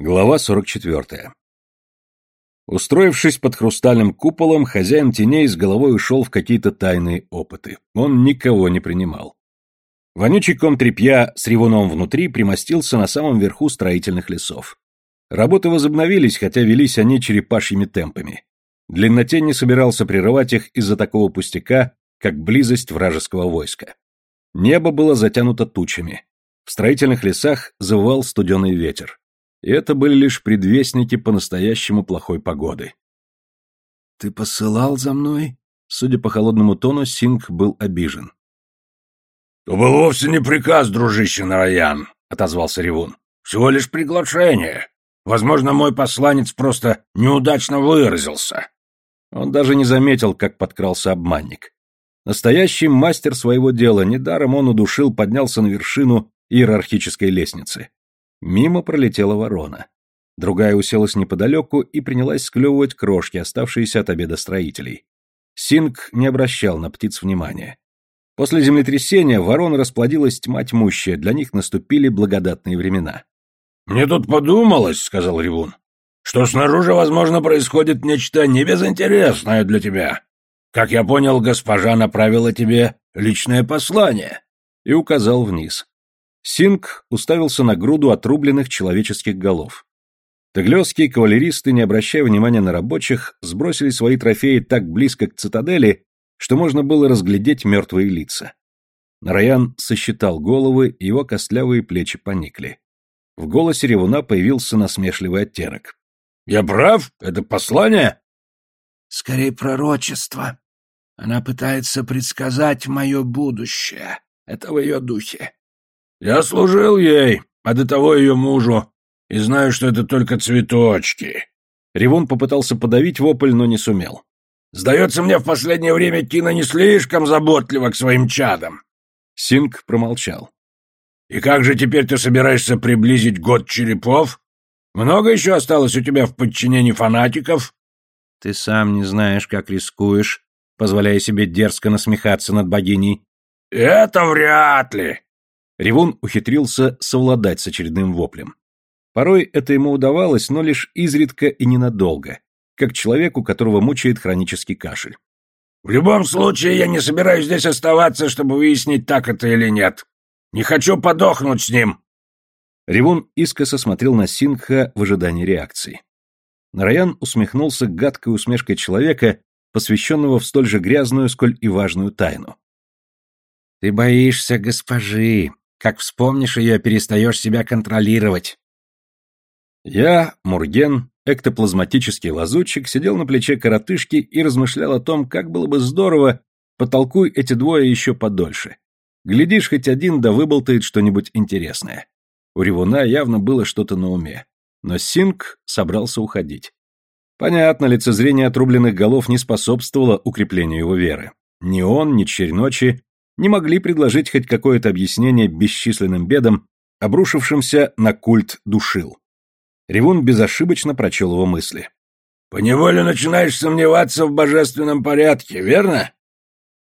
Глава 44. Устроившись под хрустальным куполом, хозяин теней с головой ушел в какие-то тайные опыты. Он никого не принимал. Вонючий ком тряпья с ревуном внутри примостился на самом верху строительных лесов. Работы возобновились, хотя велись они черепашьими темпами. Длиннотень не собирался прерывать их из-за такого пустяка, как близость вражеского войска. Небо было затянуто тучами. В строительных лесах завывал студеный ветер. И это были лишь предвестники по-настоящему плохой погоды. «Ты посылал за мной?» Судя по холодному тону, Синг был обижен. «То был вовсе не приказ, дружище Нараян», — отозвался Ревун. «Всего лишь приглашение. Возможно, мой посланец просто неудачно выразился». Он даже не заметил, как подкрался обманник. Настоящий мастер своего дела, недаром он удушил, поднялся на вершину иерархической лестницы. Мимо пролетела ворона. Другая уселась неподалеку и принялась склевывать крошки, оставшиеся от обеда строителей. Синг не обращал на птиц внимания. После землетрясения ворон расплодилась тьма тьмущая, для них наступили благодатные времена. «Мне тут подумалось», — сказал Ревун, — «что снаружи, возможно, происходит нечто небезынтересное для тебя. Как я понял, госпожа направила тебе личное послание» и указал вниз. Синг уставился на груду отрубленных человеческих голов. Таглёские кавалеристы, не обращая внимания на рабочих, сбросили свои трофеи так близко к цитадели, что можно было разглядеть мертвые лица. Нараян сосчитал головы, его костлявые плечи поникли. В голосе ревуна появился насмешливый оттенок. «Я прав? Это послание?» «Скорее пророчество. Она пытается предсказать мое будущее. Это в ее духе. Я служил ей, а до того ее мужу, и знаю, что это только цветочки. Ревун попытался подавить вопль, но не сумел. Сдается мне, в последнее время Кина не слишком заботлива к своим чадам. Синг промолчал. И как же теперь ты собираешься приблизить год черепов? Много еще осталось у тебя в подчинении фанатиков? Ты сам не знаешь, как рискуешь, позволяя себе дерзко насмехаться над богиней. Это вряд ли, Ревун ухитрился совладать с очередным воплем. Порой это ему удавалось, но лишь изредка и ненадолго, как человеку, которого мучает хронический кашель. «В любом случае, я не собираюсь здесь оставаться, чтобы выяснить, так это или нет. Не хочу подохнуть с ним!» Ревун искоса смотрел на Сингха в ожидании реакции. Нараян усмехнулся гадкой усмешкой человека, посвященного в столь же грязную, сколь и важную тайну. «Ты боишься госпожи», как вспомнишь ее, перестаешь себя контролировать. Я, Мурген, эктоплазматический лазутчик, сидел на плече коротышки и размышлял о том, как было бы здорово, потолкуй эти двое еще подольше. Глядишь, хоть один да выболтает что-нибудь интересное. У Ревуна явно было что-то на уме. Но Синг собрался уходить. Понятно, лицезрение отрубленных голов не способствовало укреплению его веры. Ни он, ни Черь Ночи не могли предложить хоть какое-то объяснение бесчисленным бедам, обрушившимся на культ душил. Ревун безошибочно прочел его мысли. «Поневоле начинаешь сомневаться в божественном порядке, верно?»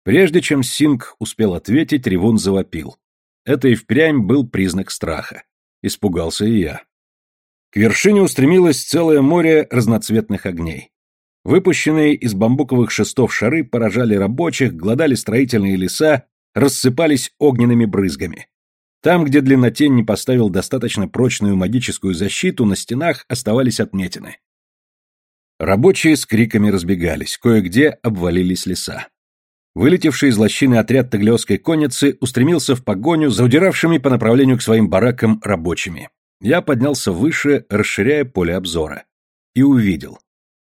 Прежде чем Синг успел ответить, Ревун завопил. Это и впрямь был признак страха. Испугался и я. К вершине устремилось целое море разноцветных огней. Выпущенные из бамбуковых шестов шары поражали рабочих, глодали строительные леса рассыпались огненными брызгами. Там, где длиннотень не поставил достаточно прочную магическую защиту, на стенах оставались отметины. Рабочие с криками разбегались, кое-где обвалились леса. Вылетевший из лощины отряд таглиосской конницы устремился в погоню за удиравшими по направлению к своим баракам рабочими. Я поднялся выше, расширяя поле обзора. И увидел.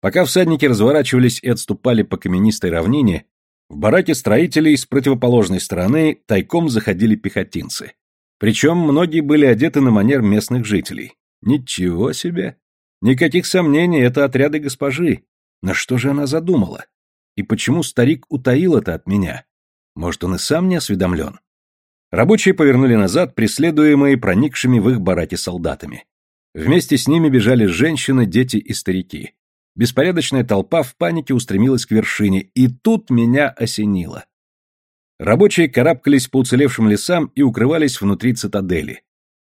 Пока всадники разворачивались и отступали по каменистой равнине, в бараке строителей с противоположной стороны тайком заходили пехотинцы. Причем многие были одеты на манер местных жителей. Ничего себе! Никаких сомнений, это отряды госпожи. На что же она задумала? И почему старик утаил это от меня? Может, он и сам не осведомлен? Рабочие повернули назад, преследуемые проникшими в их бараки солдатами. Вместе с ними бежали женщины, дети и старики. Беспорядочная толпа в панике устремилась к вершине, и тут меня осенило. Рабочие карабкались по уцелевшим лесам и укрывались внутри цитадели.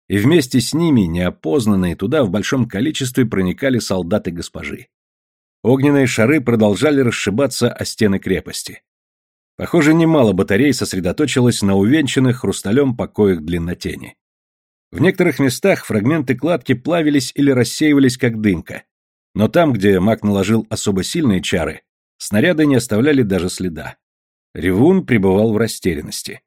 и вместе с ними, неопознанные, туда в большом количестве проникали солдаты госпожи. Огненные шары продолжали расшибаться о стены крепости. Похоже, немало батарей сосредоточилось на увенчанных хрусталем покоях длиннотени. В некоторых местах фрагменты кладки плавились или рассеивались как дымка, но там, где маг наложил особо сильные чары, снаряды не оставляли даже следа. Ревун пребывал в растерянности.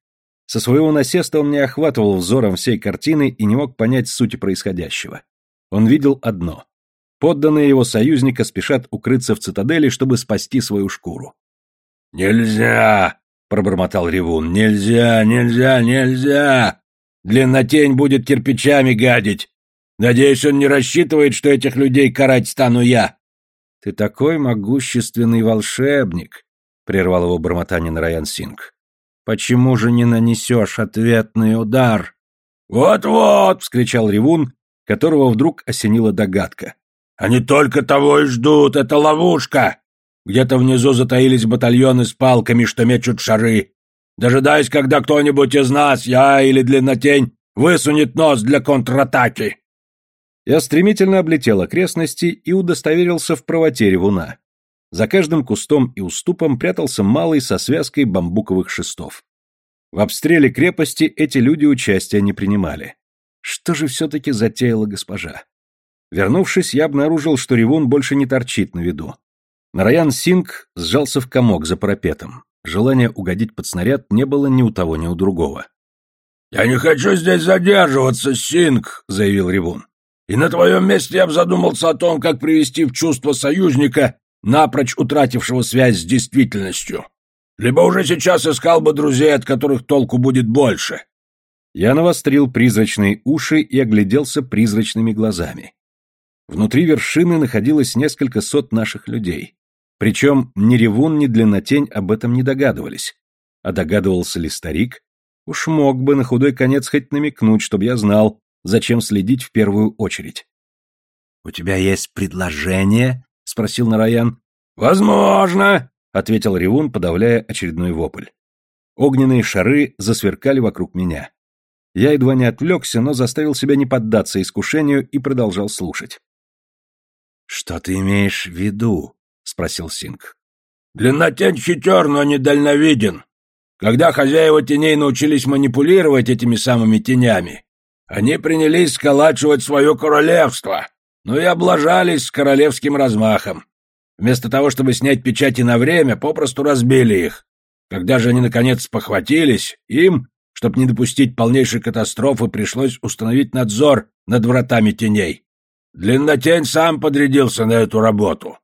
Со своего насеста он не охватывал взором всей картины и не мог понять сути происходящего. Он видел одно. Подданные его союзника спешат укрыться в цитадели, чтобы спасти свою шкуру. «Нельзя!» — пробормотал Ревун. «Нельзя, нельзя, нельзя! Длиннотень будет кирпичами гадить! Надеюсь, он не рассчитывает, что этих людей карать стану я!» «Ты такой могущественный волшебник!» — прервал его бормотание Нараян Синг. Почему же не нанесешь ответный удар? Вот-вот, вскричал Ревун, которого вдруг осенила догадка. Они только того и ждут, это ловушка. Где-то внизу затаились батальоны с палками, что мечут шары. Дожидаясь, когда кто-нибудь из нас, я или Длиннотень, высунет нос для контратаки. Я стремительно облетел окрестности и удостоверился в правоте ревуна. За каждым кустом и уступом прятался малый со связкой бамбуковых шестов. В обстреле крепости эти люди участия не принимали. Что же все-таки затеяла госпожа? Вернувшись, я обнаружил, что ревун больше не торчит на виду. Нараян Синг сжался в комок за парапетом. Желания угодить под снаряд не было ни у того, ни у другого. «Я не хочу здесь задерживаться, Синг», — заявил Ревун. «И на твоем месте я бы задумался о том, как привести в чувство союзника, напрочь утратившего связь с действительностью. Либо уже сейчас искал бы друзей, от которых толку будет больше. Я навострил призрачные уши и огляделся призрачными глазами. Внутри вершины находилось несколько сот наших людей. Причем ни Ревун, ни Длиннотень об этом не догадывались. А догадывался ли старик? Уж мог бы на худой конец хоть намекнуть, чтобы я знал, зачем следить в первую очередь. «У тебя есть предложение?» — спросил Нараян. «Возможно», — ответил Ревун, подавляя очередной вопль. Огненные шары засверкали вокруг меня. Я едва не отвлекся, но заставил себя не поддаться искушению и продолжал слушать. «Что ты имеешь в виду?» — спросил Синг. «Длиннотень хитер, но недальновиден. Когда хозяева теней научились манипулировать этими самыми тенями, они принялись сколачивать свое королевство но и облажались с королевским размахом. Вместо того, чтобы снять печати на время, попросту разбили их. Когда же они, наконец, похватились, им, чтобы не допустить полнейшей катастрофы, пришлось установить надзор над вратами теней. Длиннотень сам подрядился на эту работу.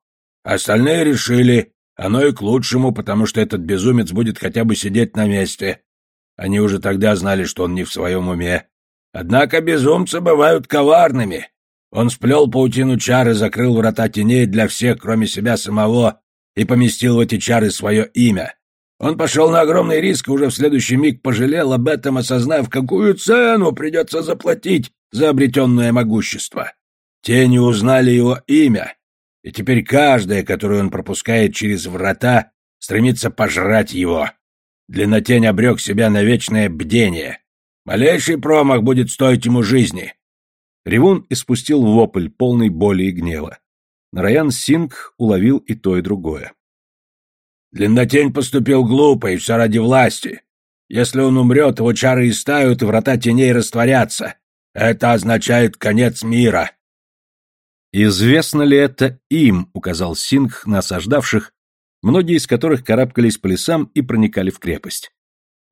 Остальные решили, оно и к лучшему, потому что этот безумец будет хотя бы сидеть на месте. Они уже тогда знали, что он не в своем уме. Однако безумцы бывают коварными, он сплел паутину чар и закрыл врата теней для всех, кроме себя самого, и поместил в эти чары свое имя. Он пошел на огромный риск и уже в следующий миг пожалел об этом, осознав, какую цену придется заплатить за обретенное могущество. Тени узнали его имя, и теперь каждая, которую он пропускает через врата, стремится пожрать его. Длиннотень обрек себя на вечное бдение. Малейший промах будет стоить ему жизни. Ревун испустил вопль, полный боли и гнева. Нараян Синг уловил и то, и другое. «Длиннотень поступил глупо, и все ради власти. Если он умрет, его чары истают, и врата теней растворятся. Это означает конец мира». «Известно ли это им?» — указал Синг на осаждавших, многие из которых карабкались по лесам и проникали в крепость.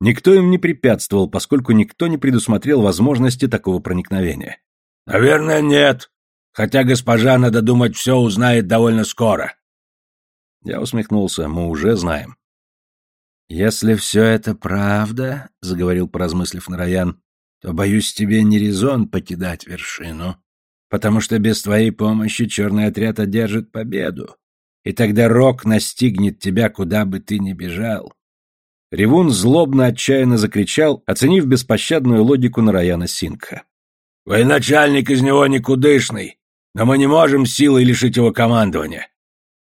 Никто им не препятствовал, поскольку никто не предусмотрел возможности такого проникновения. Наверное, нет. Хотя госпожа, надо думать, все узнает довольно скоро. Я усмехнулся, мы уже знаем. Если все это правда, заговорил, поразмыслив Нараян, то, боюсь, тебе не резон покидать вершину, потому что без твоей помощи черный отряд одержит победу, и тогда Рок настигнет тебя, куда бы ты ни бежал. Ревун злобно отчаянно закричал, оценив беспощадную логику Нараяна Сингха. Военачальник из него никудышный, но мы не можем силой лишить его командования.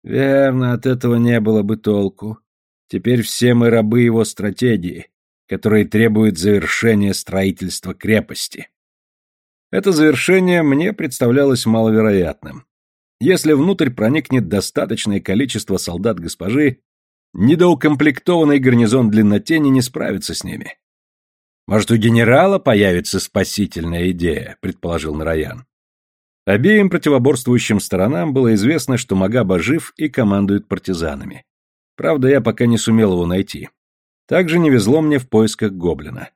Верно, от этого не было бы толку. Теперь все мы рабы его стратегии, которые требуют завершения строительства крепости. Это завершение мне представлялось маловероятным. Если внутрь проникнет достаточное количество солдат госпожи, недоукомплектованный гарнизон длиннотени не справится с ними. «Может, у генерала появится спасительная идея», — предположил Нараян. Обеим противоборствующим сторонам было известно, что Магаба жив и командует партизанами. Правда, я пока не сумел его найти. Также не везло мне в поисках гоблина.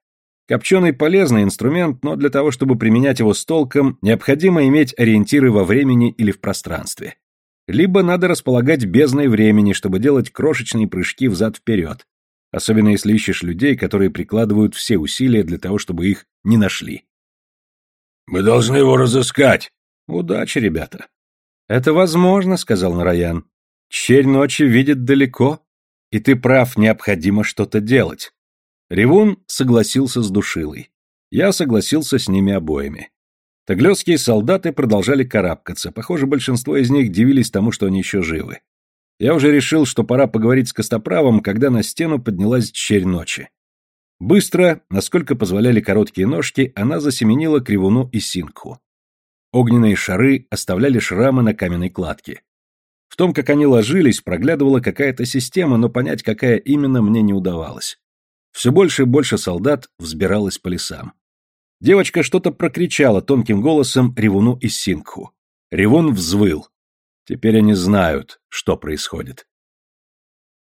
Копченый полезный инструмент, но для того, чтобы применять его с толком, необходимо иметь ориентиры во времени или в пространстве. Либо надо располагать бездной времени, чтобы делать крошечные прыжки взад-вперед, особенно если ищешь людей, которые прикладывают все усилия для того, чтобы их не нашли. «Мы должны его разыскать!» «Удачи, ребята!» «Это возможно», — сказал Нараян. «Черь ночи видит далеко, и ты прав, необходимо что-то делать. Ревун согласился с Душилой. Я согласился с ними обоими. Таглёцкие солдаты продолжали карабкаться. Похоже, большинство из них дивились тому, что они еще живы. Я уже решил, что пора поговорить с Костоправом, когда на стену поднялась черь ночи. Быстро, насколько позволяли короткие ножки, она засеменила к Ревуну и Синкху. Огненные шары оставляли шрамы на каменной кладке. В том, как они ложились, проглядывала какая-то система, но понять, какая именно, мне не удавалось. Все больше и больше солдат взбиралось по лесам. Девочка что-то прокричала тонким голосом Ревуну и Сингху. Ревун взвыл. Теперь они знают, что происходит.